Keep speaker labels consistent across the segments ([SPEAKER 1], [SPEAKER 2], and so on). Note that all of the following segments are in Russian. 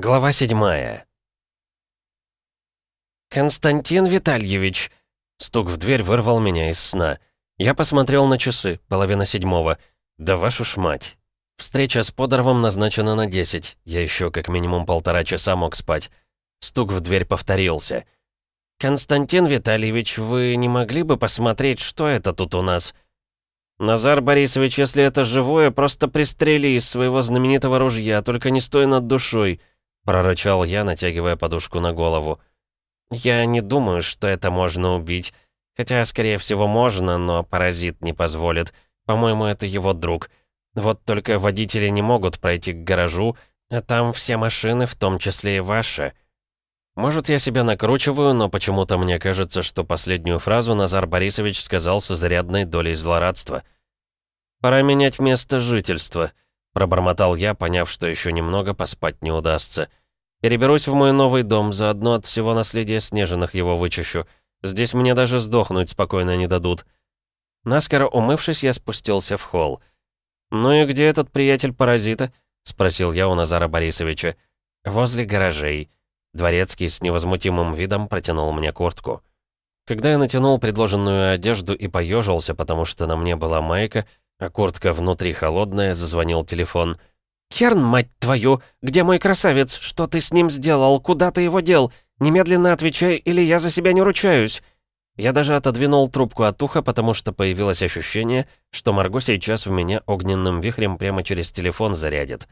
[SPEAKER 1] Глава седьмая. «Константин Витальевич!» Стук в дверь вырвал меня из сна. Я посмотрел на часы, половина седьмого. Да вашу ж мать. Встреча с Подоровым назначена на десять. Я еще как минимум полтора часа мог спать. Стук в дверь повторился. «Константин Витальевич, вы не могли бы посмотреть, что это тут у нас?» «Назар Борисович, если это живое, просто пристрели из своего знаменитого ружья, только не стой над душой», прорычал я, натягивая подушку на голову. «Я не думаю, что это можно убить. Хотя, скорее всего, можно, но паразит не позволит. По-моему, это его друг. Вот только водители не могут пройти к гаражу, а там все машины, в том числе и ваши». Может, я себя накручиваю, но почему-то мне кажется, что последнюю фразу Назар Борисович сказал с изрядной долей злорадства. «Пора менять место жительства», — пробормотал я, поняв, что еще немного поспать не удастся. Переберусь в мой новый дом, заодно от всего наследия Снежиных его вычищу. Здесь мне даже сдохнуть спокойно не дадут. Наскоро умывшись, я спустился в холл. «Ну и где этот приятель паразита?» — спросил я у Назара Борисовича. «Возле гаражей». Дворецкий с невозмутимым видом протянул мне куртку. Когда я натянул предложенную одежду и поежился, потому что на мне была майка, а куртка внутри холодная, зазвонил телефон — «Керн, мать твою! Где мой красавец? Что ты с ним сделал? Куда ты его дел? Немедленно отвечай, или я за себя не ручаюсь!» Я даже отодвинул трубку от уха, потому что появилось ощущение, что Марго сейчас в меня огненным вихрем прямо через телефон зарядит.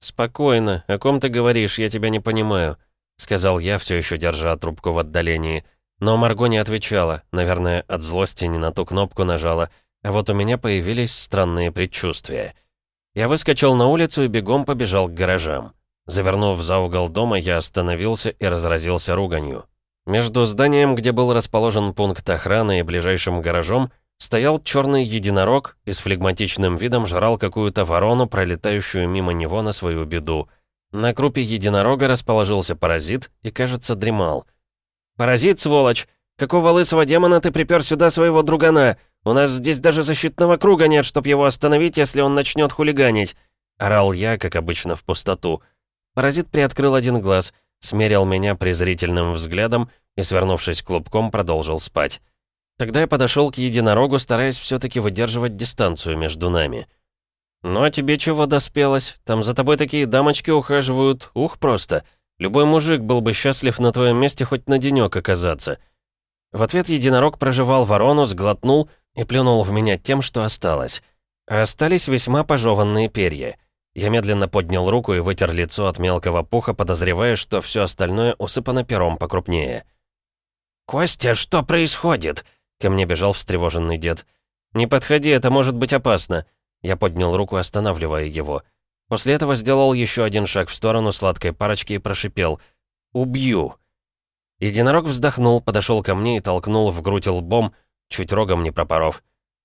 [SPEAKER 1] «Спокойно. О ком ты говоришь? Я тебя не понимаю», — сказал я, все еще держа трубку в отдалении. Но Марго не отвечала, наверное, от злости не на ту кнопку нажала, а вот у меня появились странные предчувствия. Я выскочил на улицу и бегом побежал к гаражам. Завернув за угол дома, я остановился и разразился руганью. Между зданием, где был расположен пункт охраны, и ближайшим гаражом, стоял черный единорог и с флегматичным видом жрал какую-то ворону, пролетающую мимо него на свою беду. На крупе единорога расположился паразит и, кажется, дремал. «Паразит, сволочь! Какого лысого демона ты припер сюда своего другана? У нас здесь даже защитного круга нет, чтоб его остановить, если он начнет хулиганить!» Орал я, как обычно, в пустоту. Паразит приоткрыл один глаз, смерил меня презрительным взглядом и, свернувшись клубком, продолжил спать. Тогда я подошел к единорогу, стараясь все-таки выдерживать дистанцию между нами. «Ну а тебе чего доспелось? Там за тобой такие дамочки ухаживают. Ух, просто. Любой мужик был бы счастлив на твоем месте хоть на денек оказаться». В ответ единорог проживал ворону, сглотнул и плюнул в меня тем, что осталось. А остались весьма пожеванные перья. Я медленно поднял руку и вытер лицо от мелкого пуха, подозревая, что все остальное усыпано пером покрупнее. «Костя, что происходит?» Ко мне бежал встревоженный дед. «Не подходи, это может быть опасно». Я поднял руку, останавливая его. После этого сделал еще один шаг в сторону сладкой парочки и прошипел. «Убью!» Единорог вздохнул, подошел ко мне и толкнул в грудь лбом, чуть рогом не пропоров.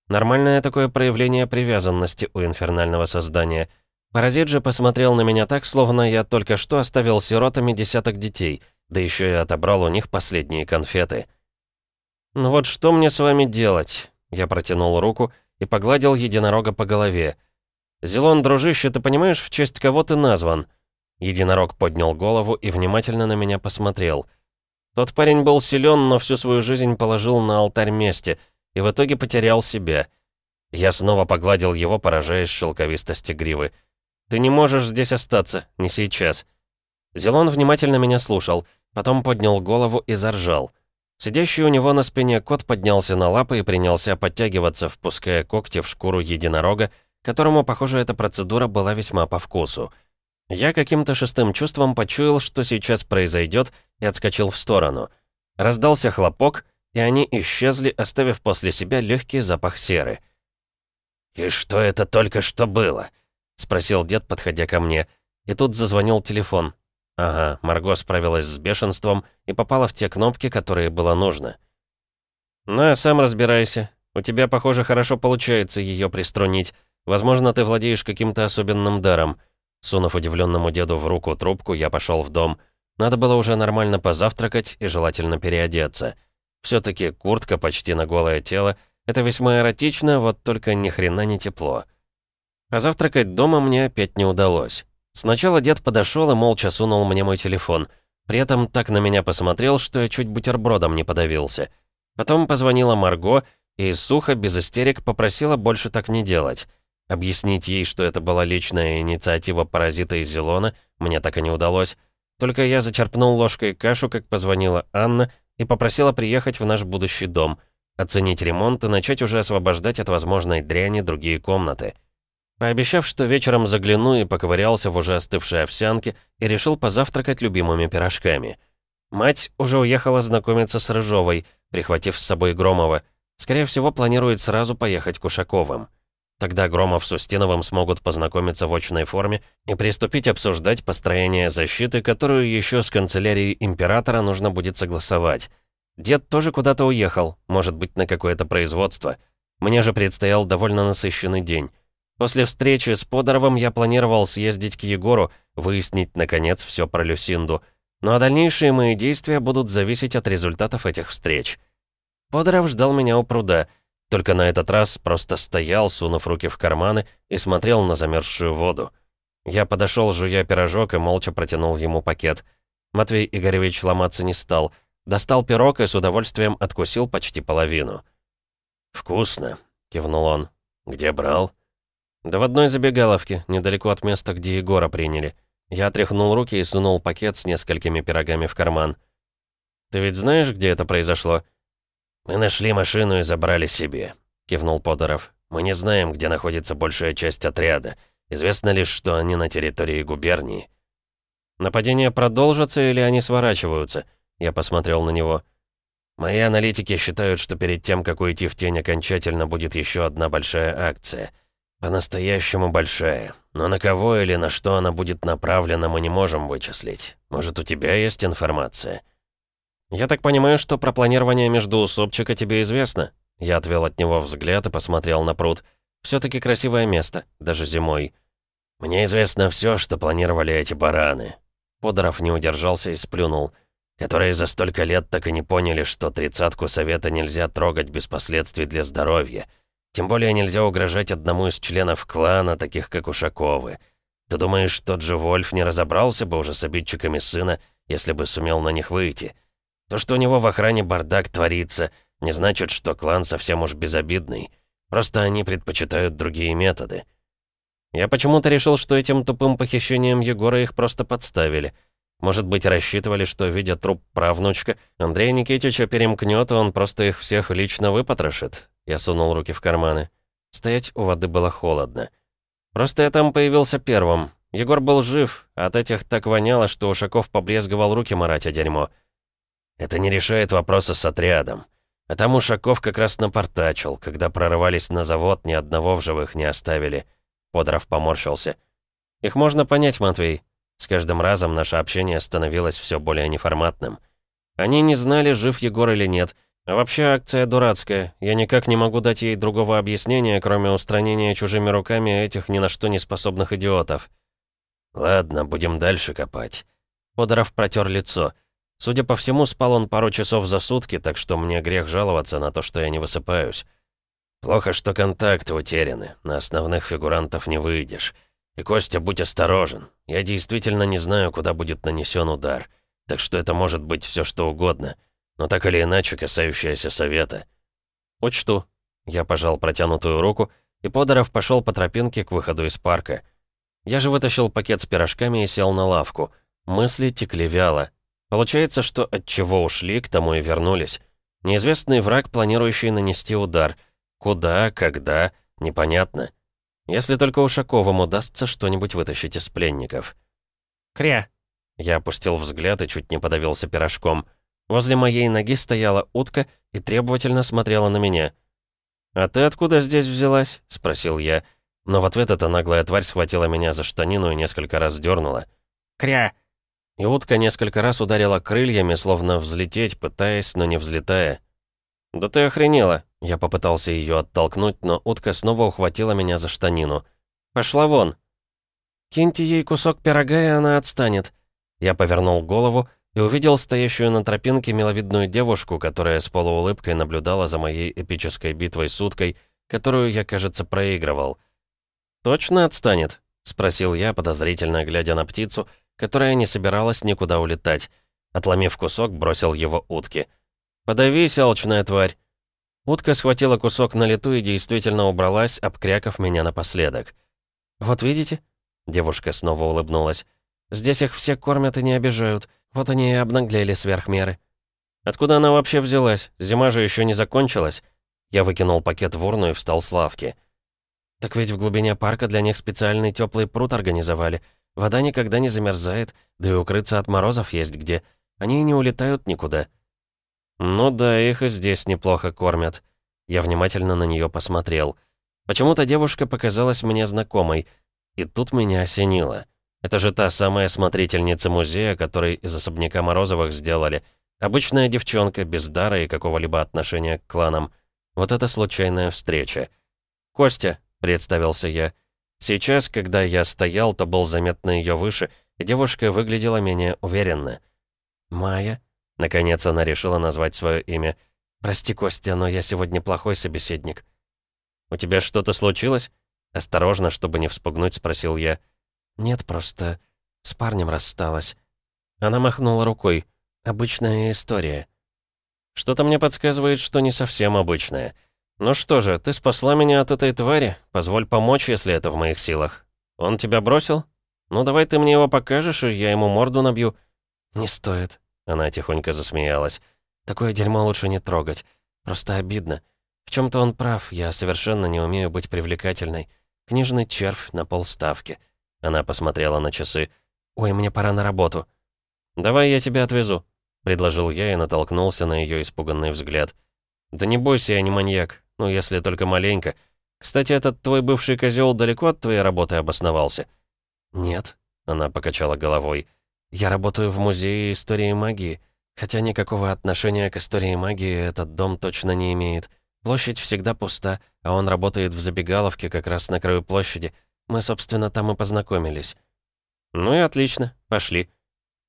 [SPEAKER 1] Нормальное такое проявление привязанности у инфернального создания. Паразит же посмотрел на меня так, словно я только что оставил сиротами десяток детей, да еще и отобрал у них последние конфеты. «Ну вот что мне с вами делать?» Я протянул руку и погладил единорога по голове. «Зелон, дружище, ты понимаешь, в честь кого ты назван?» Единорог поднял голову и внимательно на меня посмотрел — тот парень был силен, но всю свою жизнь положил на алтарь мести и в итоге потерял себя. Я снова погладил его, поражаясь шелковистости гривы. «Ты не можешь здесь остаться, не сейчас». Зелон внимательно меня слушал, потом поднял голову и заржал. Сидящий у него на спине кот поднялся на лапы и принялся подтягиваться, впуская когти в шкуру единорога, которому, похоже, эта процедура была весьма по вкусу. Я каким-то шестым чувством почуял, что сейчас произойдет, и отскочил в сторону. Раздался хлопок, и они исчезли, оставив после себя легкий запах серы. «И что это только что было?» — спросил дед, подходя ко мне. И тут зазвонил телефон. Ага, Марго справилась с бешенством и попала в те кнопки, которые было нужно. «Ну, а сам разбирайся. У тебя, похоже, хорошо получается ее приструнить. Возможно, ты владеешь каким-то особенным даром. Сунув удивленному деду в руку трубку, я пошел в дом. Надо было уже нормально позавтракать и желательно переодеться. Все-таки куртка почти на голое тело. Это весьма эротично, вот только ни хрена не тепло. Позавтракать дома мне опять не удалось. Сначала дед подошел и молча сунул мне мой телефон. При этом так на меня посмотрел, что я чуть бутербродом не подавился. Потом позвонила Марго и сухо, без истерик, попросила больше так не делать. Объяснить ей, что это была личная инициатива паразита из Зелона, мне так и не удалось. Только я зачерпнул ложкой кашу, как позвонила Анна, и попросила приехать в наш будущий дом, оценить ремонт и начать уже освобождать от возможной дряни другие комнаты. Пообещав, что вечером загляну и поковырялся в уже остывшей овсянке, и решил позавтракать любимыми пирожками. Мать уже уехала знакомиться с Рыжовой, прихватив с собой Громова. Скорее всего, планирует сразу поехать к Ушаковым. Тогда Громов с Устиновым смогут познакомиться в очной форме и приступить обсуждать построение защиты, которую еще с канцелярией императора нужно будет согласовать. Дед тоже куда-то уехал, может быть, на какое-то производство. Мне же предстоял довольно насыщенный день. После встречи с Подоровым я планировал съездить к Егору, выяснить, наконец, все про Люсинду. Ну а дальнейшие мои действия будут зависеть от результатов этих встреч. Подоров ждал меня у пруда, только на этот раз просто стоял, сунув руки в карманы, и смотрел на замерзшую воду. Я подошел, жуя пирожок, и молча протянул ему пакет. Матвей Игоревич ломаться не стал. Достал пирог и с удовольствием откусил почти половину. «Вкусно», — кивнул он. «Где брал?» «Да в одной забегаловке, недалеко от места, где Егора приняли». Я отряхнул руки и сунул пакет с несколькими пирогами в карман. «Ты ведь знаешь, где это произошло?» «Мы нашли машину и забрали себе», — кивнул Подоров. «Мы не знаем, где находится большая часть отряда. Известно лишь, что они на территории губернии». «Нападения продолжатся или они сворачиваются?» Я посмотрел на него. «Мои аналитики считают, что перед тем, как уйти в тень окончательно, будет еще одна большая акция — «По-настоящему большая. Но на кого или на что она будет направлена, мы не можем вычислить. Может, у тебя есть информация?» «Я так понимаю, что про планирование междуусобчика тебе известно?» Я отвел от него взгляд и посмотрел на пруд. все таки красивое место, даже зимой. «Мне известно все, что планировали эти бараны». Подоров не удержался и сплюнул. «Которые за столько лет так и не поняли, что тридцатку совета нельзя трогать без последствий для здоровья». Тем более нельзя угрожать одному из членов клана, таких как Ушаковы. Ты думаешь, тот же Вольф не разобрался бы уже с обидчиками сына, если бы сумел на них выйти? То, что у него в охране бардак творится, не значит, что клан совсем уж безобидный. Просто они предпочитают другие методы. Я почему-то решил, что этим тупым похищением Егора их просто подставили. Может быть, рассчитывали, что, видя труп правнучка, Андрея Никитича перемкнет, и он просто их всех лично выпотрошит. Я сунул руки в карманы. Стоять у воды было холодно. Просто я там появился первым. Егор был жив, а от этих так воняло, что Ушаков побрезговал руки марать о дерьмо. Это не решает вопроса с отрядом. А там Ушаков как раз напортачил, когда прорывались на завод, ни одного в живых не оставили. Подров поморщился. Их можно понять, Матвей. С каждым разом наше общение становилось все более неформатным. Они не знали, жив Егор или нет — а вообще акция дурацкая. Я никак не могу дать ей другого объяснения, кроме устранения чужими руками этих ни на что не способных идиотов. Ладно, будем дальше копать. Подоров протер лицо. Судя по всему, спал он пару часов за сутки, так что мне грех жаловаться на то, что я не высыпаюсь. Плохо, что контакты утеряны. На основных фигурантов не выйдешь. И, Костя, будь осторожен. Я действительно не знаю, куда будет нанесен удар. Так что это может быть все что угодно но так или иначе касающаяся совета. «Учту». Я пожал протянутую руку, и Подоров пошел по тропинке к выходу из парка. Я же вытащил пакет с пирожками и сел на лавку. Мысли текли вяло. Получается, что от чего ушли, к тому и вернулись. Неизвестный враг, планирующий нанести удар. Куда, когда, непонятно. Если только Ушаковым удастся что-нибудь вытащить из пленников. «Кря!» Я опустил взгляд и чуть не подавился пирожком — Возле моей ноги стояла утка и требовательно смотрела на меня. «А ты откуда здесь взялась?» — спросил я. Но в ответ эта наглая тварь схватила меня за штанину и несколько раз дернула. «Кря!» И утка несколько раз ударила крыльями, словно взлететь, пытаясь, но не взлетая. «Да ты охренела!» Я попытался ее оттолкнуть, но утка снова ухватила меня за штанину. «Пошла вон!» «Киньте ей кусок пирога, и она отстанет». Я повернул голову и увидел стоящую на тропинке миловидную девушку, которая с полуулыбкой наблюдала за моей эпической битвой с уткой, которую я, кажется, проигрывал. «Точно отстанет?» — спросил я, подозрительно глядя на птицу, которая не собиралась никуда улетать. Отломив кусок, бросил его утке. «Подавись, алчная тварь!» Утка схватила кусок на лету и действительно убралась, обкрякав меня напоследок. «Вот видите?» Девушка снова улыбнулась. «Здесь их все кормят и не обижают. Вот они и обнаглели сверх меры». «Откуда она вообще взялась? Зима же еще не закончилась». Я выкинул пакет в урну и встал с лавки. «Так ведь в глубине парка для них специальный теплый пруд организовали. Вода никогда не замерзает, да и укрыться от морозов есть где. Они не улетают никуда». «Ну да, их и здесь неплохо кормят». Я внимательно на нее посмотрел. Почему-то девушка показалась мне знакомой. И тут меня осенило. Это же та самая смотрительница музея, которой из особняка Морозовых сделали. Обычная девчонка, без дара и какого-либо отношения к кланам. Вот это случайная встреча. «Костя», — представился я. Сейчас, когда я стоял, то был заметно ее выше, и девушка выглядела менее уверенно. «Майя?» — наконец она решила назвать свое имя. «Прости, Костя, но я сегодня плохой собеседник». «У тебя что-то случилось?» Осторожно, чтобы не вспугнуть, спросил я. «Нет, просто с парнем рассталась». Она махнула рукой. «Обычная история». «Что-то мне подсказывает, что не совсем обычная. Ну что же, ты спасла меня от этой твари. Позволь помочь, если это в моих силах. Он тебя бросил? Ну давай ты мне его покажешь, и я ему морду набью». «Не стоит», — она тихонько засмеялась. «Такое дерьмо лучше не трогать. Просто обидно. В чем то он прав, я совершенно не умею быть привлекательной. Книжный червь на полставки. Она посмотрела на часы. «Ой, мне пора на работу». «Давай я тебя отвезу», — предложил я и натолкнулся на ее испуганный взгляд. «Да не бойся, я не маньяк. Ну, если только маленько. Кстати, этот твой бывший козел далеко от твоей работы обосновался?» «Нет», — она покачала головой. «Я работаю в музее истории магии. Хотя никакого отношения к истории магии этот дом точно не имеет. Площадь всегда пуста, а он работает в забегаловке как раз на краю площади. Мы, собственно, там и познакомились». «Ну и отлично, пошли».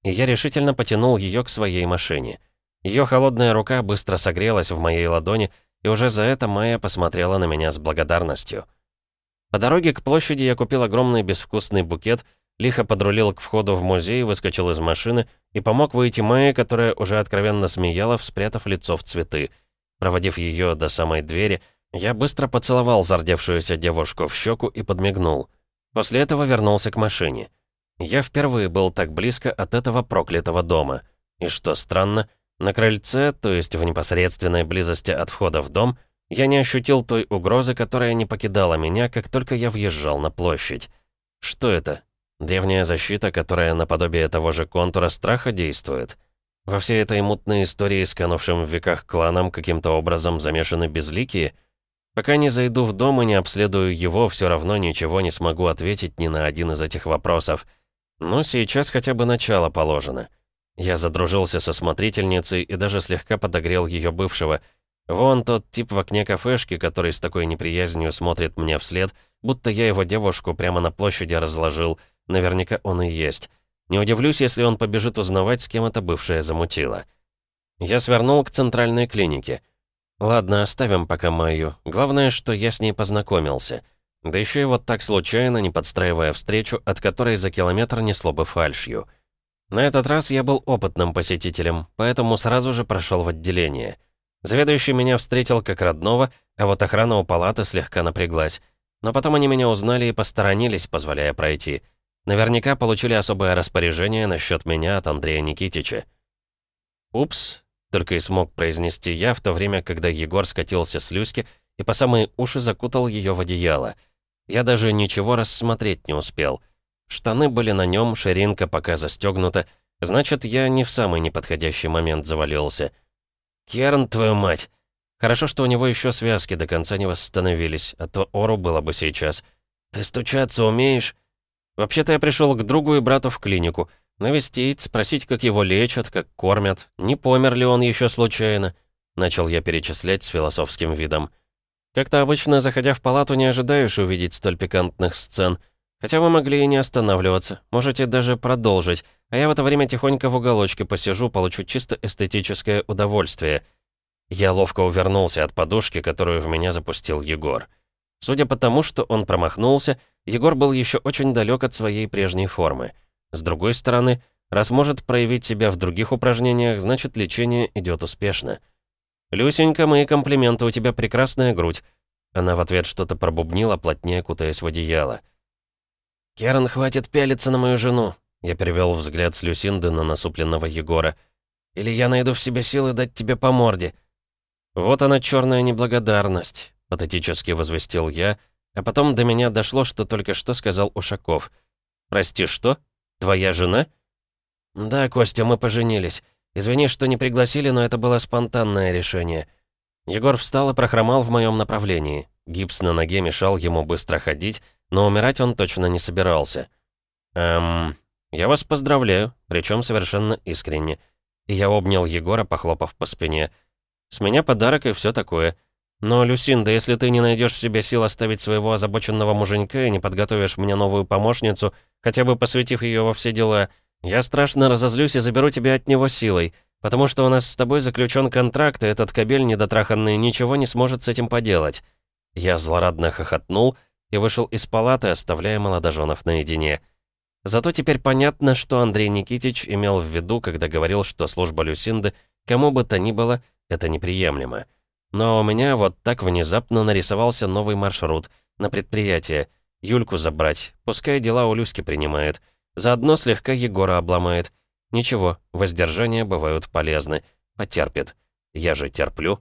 [SPEAKER 1] И я решительно потянул ее к своей машине. Ее холодная рука быстро согрелась в моей ладони, и уже за это Майя посмотрела на меня с благодарностью. По дороге к площади я купил огромный безвкусный букет, лихо подрулил к входу в музей, выскочил из машины и помог выйти Майе, которая уже откровенно смеяла, спрятав лицо в цветы. Проводив ее до самой двери, я быстро поцеловал зардевшуюся девушку в щеку и подмигнул. После этого вернулся к машине. Я впервые был так близко от этого проклятого дома. И что странно, на крыльце, то есть в непосредственной близости от входа в дом, я не ощутил той угрозы, которая не покидала меня, как только я въезжал на площадь. Что это? Древняя защита, которая наподобие того же контура страха действует? Во всей этой мутной истории с канувшим в веках кланом каким-то образом замешаны безликие? Пока не зайду в дом и не обследую его, все равно ничего не смогу ответить ни на один из этих вопросов. Но сейчас хотя бы начало положено. Я задружился со смотрительницей и даже слегка подогрел ее бывшего. Вон тот тип в окне кафешки, который с такой неприязнью смотрит мне вслед, будто я его девушку прямо на площади разложил. Наверняка он и есть. Не удивлюсь, если он побежит узнавать, с кем это бывшая замутила. Я свернул к центральной клинике. Ладно, оставим пока Майю. Главное, что я с ней познакомился. Да еще и вот так случайно, не подстраивая встречу, от которой за километр несло бы фальшью. На этот раз я был опытным посетителем, поэтому сразу же прошел в отделение. Заведующий меня встретил как родного, а вот охрана у палаты слегка напряглась. Но потом они меня узнали и посторонились, позволяя пройти. Наверняка получили особое распоряжение насчет меня от Андрея Никитича. «Упс», — только и смог произнести я, в то время, когда Егор скатился с люськи и по самые уши закутал ее в одеяло. Я даже ничего рассмотреть не успел. Штаны были на нем, ширинка пока застегнута, значит, я не в самый неподходящий момент завалился. «Керн, твою мать!» Хорошо, что у него еще связки до конца не восстановились, а то ору было бы сейчас. «Ты стучаться умеешь?» Вообще-то я пришел к другу и брату в клинику. Навестить, спросить, как его лечат, как кормят, не помер ли он еще случайно. Начал я перечислять с философским видом. Как-то обычно, заходя в палату, не ожидаешь увидеть столь пикантных сцен. Хотя вы могли и не останавливаться, можете даже продолжить, а я в это время тихонько в уголочке посижу, получу чисто эстетическое удовольствие. Я ловко увернулся от подушки, которую в меня запустил Егор. Судя по тому, что он промахнулся, Егор был еще очень далек от своей прежней формы. С другой стороны, раз может проявить себя в других упражнениях, значит лечение идет успешно. «Люсенька, мои комплименты, у тебя прекрасная грудь». Она в ответ что-то пробубнила, плотнее кутаясь в одеяло. «Керн, хватит пялиться на мою жену», — я перевел взгляд с Люсинды на насупленного Егора. «Или я найду в себе силы дать тебе по морде». «Вот она, черная неблагодарность», — патетически возвестил я, а потом до меня дошло, что только что сказал Ушаков. «Прости, что? Твоя жена?» «Да, Костя, мы поженились. Извини, что не пригласили, но это было спонтанное решение». Егор встал и прохромал в моем направлении. Гипс на ноге мешал ему быстро ходить, но умирать он точно не собирался. «Эм, я вас поздравляю, причем совершенно искренне». И я обнял Егора, похлопав по спине. «С меня подарок и все такое. Но, Люсинда, если ты не найдешь в себе сил оставить своего озабоченного муженька и не подготовишь мне новую помощницу, хотя бы посвятив ее во все дела, я страшно разозлюсь и заберу тебя от него силой, потому что у нас с тобой заключен контракт, и этот кабель недотраханный ничего не сможет с этим поделать». Я злорадно хохотнул и вышел из палаты, оставляя молодоженов наедине. Зато теперь понятно, что Андрей Никитич имел в виду, когда говорил, что служба Люсинды, кому бы то ни было, это неприемлемо. Но у меня вот так внезапно нарисовался новый маршрут на предприятие. Юльку забрать, пускай дела у Люськи принимает. Заодно слегка Егора обломает. Ничего, воздержания бывают полезны. Потерпит. Я же терплю.